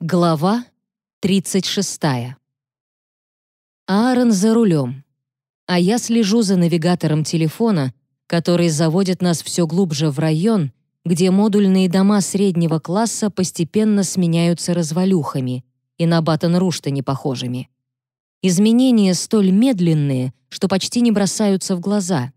Глава 36. Аарон за рулем, а я слежу за навигатором телефона, который заводит нас все глубже в район, где модульные дома среднего класса постепенно сменяются развалюхами и на Баттон-Руштане похожими. Изменения столь медленные, что почти не бросаются в глаза.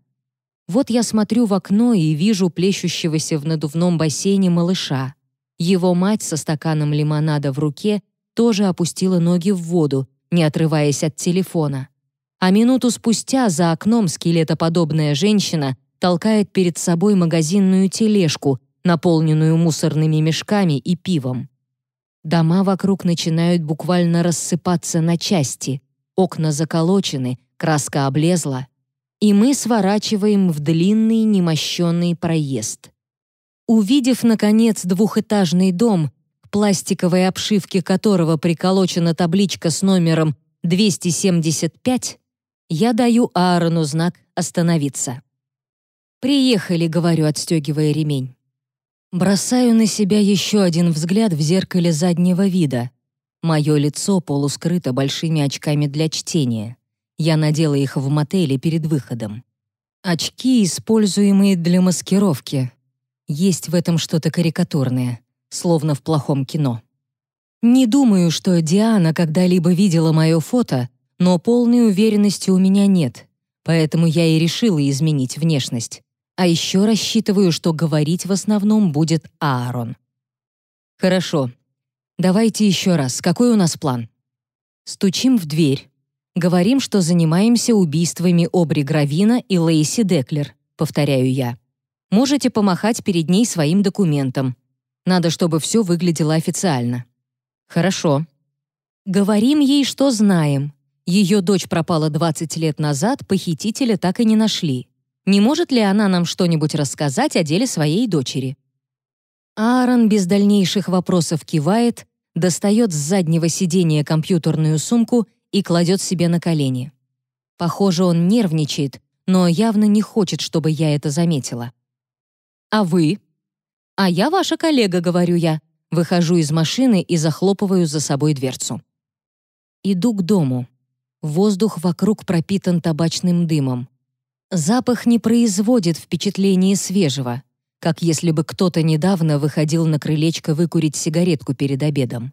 Вот я смотрю в окно и вижу плещущегося в надувном бассейне малыша. Его мать со стаканом лимонада в руке тоже опустила ноги в воду, не отрываясь от телефона. А минуту спустя за окном скелетоподобная женщина толкает перед собой магазинную тележку, наполненную мусорными мешками и пивом. Дома вокруг начинают буквально рассыпаться на части. Окна заколочены, краска облезла, и мы сворачиваем в длинный немощенный проезд. Увидев, наконец, двухэтажный дом, к пластиковой обшивке которого приколочена табличка с номером 275, я даю Аарону знак «Остановиться». «Приехали», — говорю, отстегивая ремень. Бросаю на себя еще один взгляд в зеркале заднего вида. Мое лицо полускрыто большими очками для чтения. Я надела их в мотеле перед выходом. Очки, используемые для маскировки, есть в этом что-то карикатурное, словно в плохом кино. Не думаю, что Диана когда-либо видела мое фото, но полной уверенности у меня нет, поэтому я и решила изменить внешность. А еще рассчитываю, что говорить в основном будет Аарон. Хорошо. Давайте еще раз. Какой у нас план? Стучим в дверь. Говорим, что занимаемся убийствами Обри Гравина и Лейси Деклер, повторяю я. Можете помахать перед ней своим документом. Надо, чтобы все выглядело официально. Хорошо. Говорим ей, что знаем. Ее дочь пропала 20 лет назад, похитителя так и не нашли. Не может ли она нам что-нибудь рассказать о деле своей дочери? Аарон без дальнейших вопросов кивает, достает с заднего сиденья компьютерную сумку и кладет себе на колени. Похоже, он нервничает, но явно не хочет, чтобы я это заметила. А вы? А я ваша коллега, говорю я. Выхожу из машины и захлопываю за собой дверцу. Иду к дому. Воздух вокруг пропитан табачным дымом. Запах не производит впечатления свежего, как если бы кто-то недавно выходил на крылечко выкурить сигаретку перед обедом.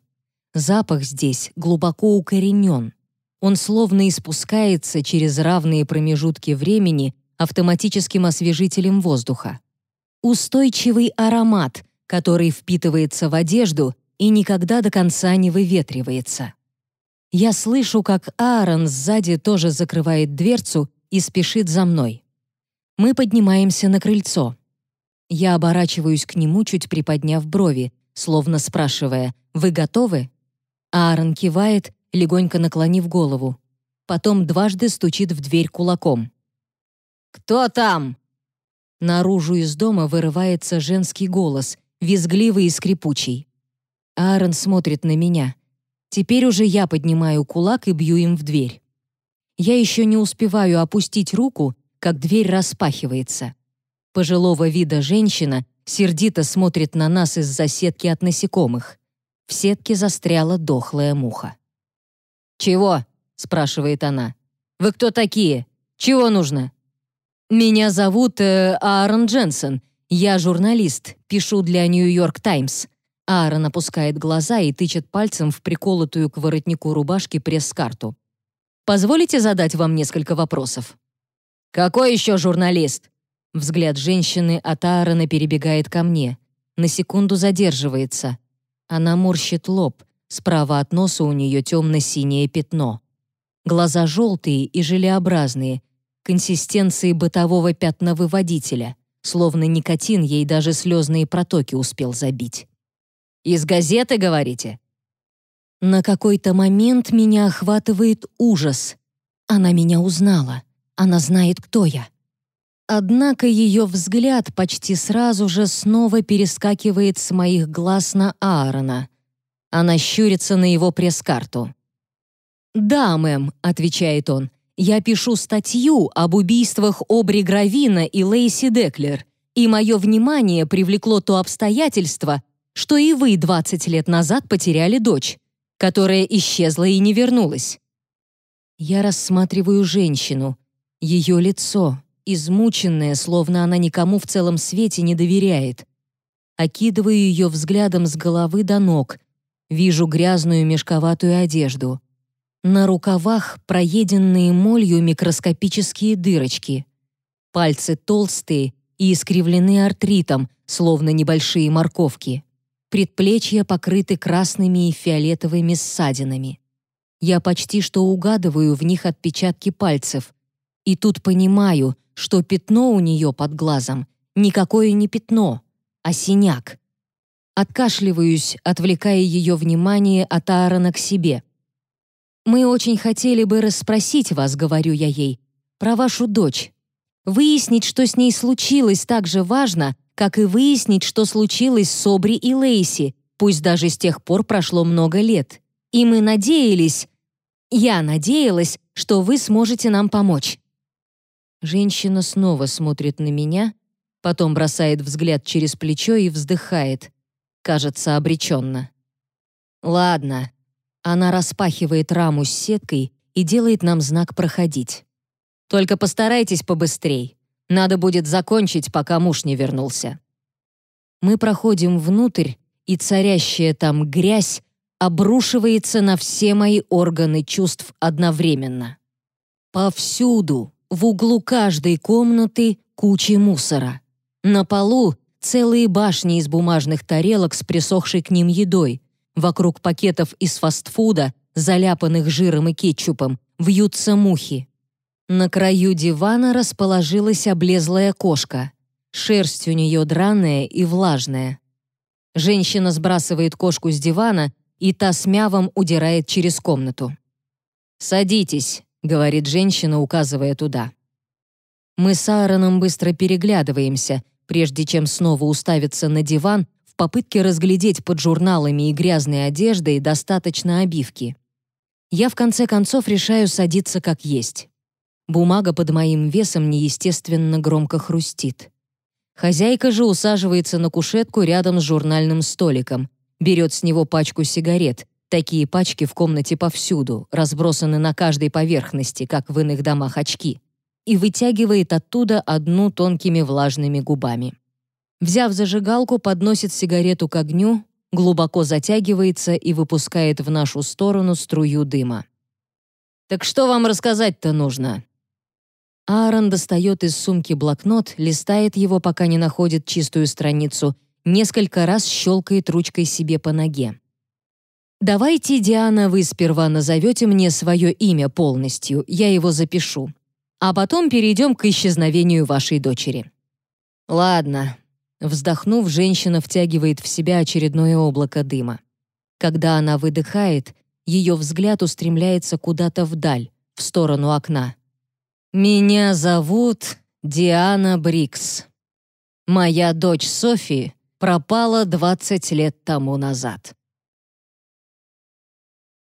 Запах здесь глубоко укоренен. Он словно испускается через равные промежутки времени автоматическим освежителем воздуха. Устойчивый аромат, который впитывается в одежду и никогда до конца не выветривается. Я слышу, как Аарон сзади тоже закрывает дверцу и спешит за мной. Мы поднимаемся на крыльцо. Я оборачиваюсь к нему, чуть приподняв брови, словно спрашивая «Вы готовы?» Аарон кивает, легонько наклонив голову. Потом дважды стучит в дверь кулаком. «Кто там?» Наружу из дома вырывается женский голос, визгливый и скрипучий. Аарон смотрит на меня. Теперь уже я поднимаю кулак и бью им в дверь. Я еще не успеваю опустить руку, как дверь распахивается. Пожилого вида женщина сердито смотрит на нас из-за сетки от насекомых. В сетке застряла дохлая муха. «Чего?» — спрашивает она. «Вы кто такие? Чего нужно?» «Меня зовут э, Аарон Дженсен. Я журналист, пишу для Нью-Йорк Таймс». Аарон опускает глаза и тычет пальцем в приколотую к воротнику рубашки пресс-карту. «Позволите задать вам несколько вопросов?» «Какой еще журналист?» Взгляд женщины от Аарона перебегает ко мне. На секунду задерживается. Она морщит лоб. Справа от носа у нее темно-синее пятно. Глаза желтые и желеобразные, консистенции бытового пятновыводителя, словно никотин ей даже слезные протоки успел забить. «Из газеты, говорите?» На какой-то момент меня охватывает ужас. Она меня узнала. Она знает, кто я. Однако ее взгляд почти сразу же снова перескакивает с моих глаз на Аарона. Она щурится на его пресс-карту. «Да, мэм», — отвечает он, я пишу статью об убийствах Обри Гравина и Лейси Деклер, и мое внимание привлекло то обстоятельство, что и вы 20 лет назад потеряли дочь, которая исчезла и не вернулась. Я рассматриваю женщину, ее лицо, измученное, словно она никому в целом свете не доверяет. Окидываю ее взглядом с головы до ног, вижу грязную мешковатую одежду. На рукавах проеденные молью микроскопические дырочки. Пальцы толстые и искривлены артритом, словно небольшие морковки. Предплечья покрыты красными и фиолетовыми ссадинами. Я почти что угадываю в них отпечатки пальцев. И тут понимаю, что пятно у нее под глазом никакое не пятно, а синяк. Откашливаюсь, отвлекая ее внимание от Аарона к себе. «Мы очень хотели бы расспросить вас», — говорю я ей, «про вашу дочь. Выяснить, что с ней случилось, так же важно, как и выяснить, что случилось с Обри и Лейси, пусть даже с тех пор прошло много лет. И мы надеялись, я надеялась, что вы сможете нам помочь». Женщина снова смотрит на меня, потом бросает взгляд через плечо и вздыхает. Кажется, обреченно. «Ладно». Она распахивает раму с сеткой и делает нам знак «проходить». «Только постарайтесь побыстрей. Надо будет закончить, пока муж не вернулся». Мы проходим внутрь, и царящая там грязь обрушивается на все мои органы чувств одновременно. Повсюду, в углу каждой комнаты кучи мусора. На полу целые башни из бумажных тарелок с присохшей к ним едой. Вокруг пакетов из фастфуда, заляпанных жиром и кетчупом, вьются мухи. На краю дивана расположилась облезлая кошка. Шерсть у нее драная и влажная. Женщина сбрасывает кошку с дивана, и та с мявом удирает через комнату. «Садитесь», — говорит женщина, указывая туда. Мы с Аароном быстро переглядываемся, прежде чем снова уставиться на диван попытке разглядеть под журналами и грязной одеждой достаточно обивки. Я в конце концов решаю садиться как есть. Бумага под моим весом неестественно громко хрустит. Хозяйка же усаживается на кушетку рядом с журнальным столиком, берет с него пачку сигарет. Такие пачки в комнате повсюду, разбросаны на каждой поверхности, как в иных домах очки и вытягивает оттуда одну тонкими влажными губами. Взяв зажигалку, подносит сигарету к огню, глубоко затягивается и выпускает в нашу сторону струю дыма. «Так что вам рассказать-то нужно?» Аарон достает из сумки блокнот, листает его, пока не находит чистую страницу, несколько раз щелкает ручкой себе по ноге. «Давайте, Диана, вы сперва назовете мне свое имя полностью, я его запишу а потом перейдем к исчезновению вашей дочери». «Ладно». Вздохнув, женщина втягивает в себя очередное облако дыма. Когда она выдыхает, ее взгляд устремляется куда-то вдаль, в сторону окна. «Меня зовут Диана Брикс. Моя дочь Софи пропала 20 лет тому назад».